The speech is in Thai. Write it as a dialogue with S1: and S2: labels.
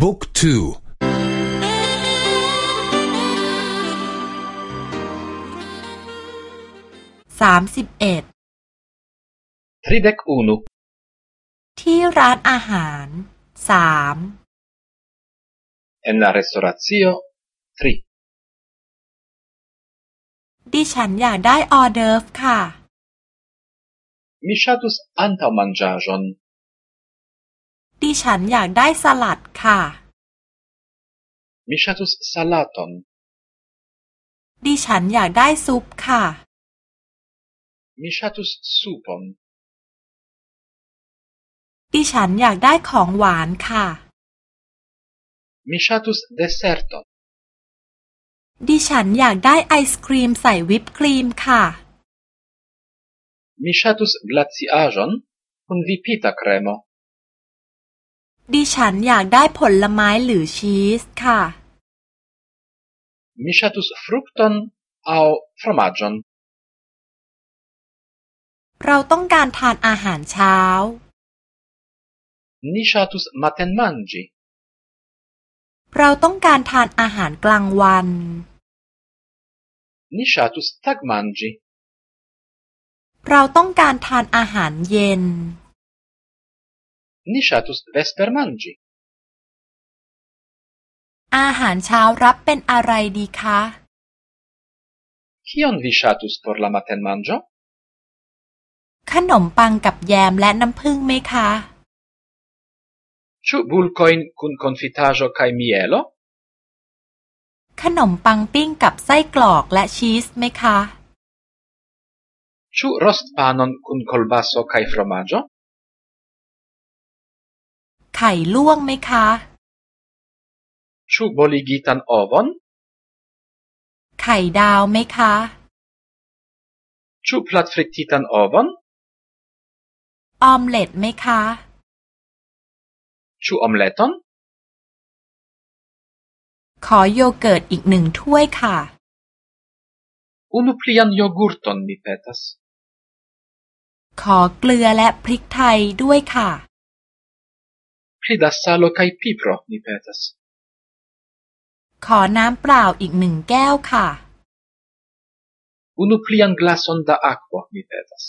S1: บุ๊กทู
S2: สามสิบเอ็ด
S3: ทริเดกอูนุ
S2: ที่ร้านอาหารสาม
S3: en la restauratio tri
S2: ดิฉันอยากได้ออเดิร์ฟค่ะ
S3: mi ŝatus antaŭmanĝaĵon
S2: ดิฉันอยากได้สลัดค่ะ
S3: mi ŝatus salaton
S2: ดิฉันอยากได้ซุปค่ะ
S3: mi ŝatus supon
S2: ดิฉันอยากได้ของหวานค่ะ
S3: mi ŝatus deserton
S2: ดิฉันอยากได้ไอศครีมใส่วิปครีมค่ะ
S3: mi ŝatus glaciaĵon kun vipita kremo
S2: ดิฉันอยากได้ผลไม้หรือชีสค่ะ
S3: mi ŝatus frukton aŭ fromaĝon
S2: เราต้องการทานอาหารเช้า
S3: ni ŝatus matenmanĝi
S2: เราต้องการทานอาหารกลางวัน
S3: ni ŝatus tagmanĝi
S2: เราต้องการทานอาหารเย็น
S3: ni ŝatus vespermanĝi
S2: อาหารเช้ารับเป็นอะไรดีคะ
S3: kion vi ŝatus por la matenmanĝo
S2: ขนมปังกับแยมและน้ำผึ้งไหมคะ
S3: ĉu bulkojn kun konfitaĵo kaj mielo
S2: ขนมปังปิ้งกับไส้กรอกและชีสไหมคะ
S3: ĉu rostpanon kun kolbaso kaj fromaĝo
S2: ไข่ลวกไหมคะ
S3: ĉu boligitan ovon
S2: ไข่ดาวไหมคะ
S3: ĉu platfrititan ovon
S2: ออมเล็ตไหมคะ
S3: ĉu omleton
S2: ขอโยเกิร์ตอีกหนึ่งถ้วยค่ะ
S3: unu plian jogurton mi petas
S2: ขอเกลือและพริกไทยด้วยค่ะ
S3: pli da salo kaj pipro mi petas
S2: ขอน้ำเปล่าอีกหนึ่งแก้วค่ะ
S3: unu plian glason da akvo mi petas